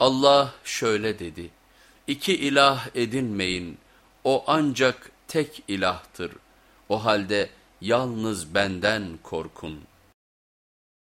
Allah şöyle dedi, İki ilah edinmeyin, o ancak tek ilahtır, o halde yalnız benden korkun.''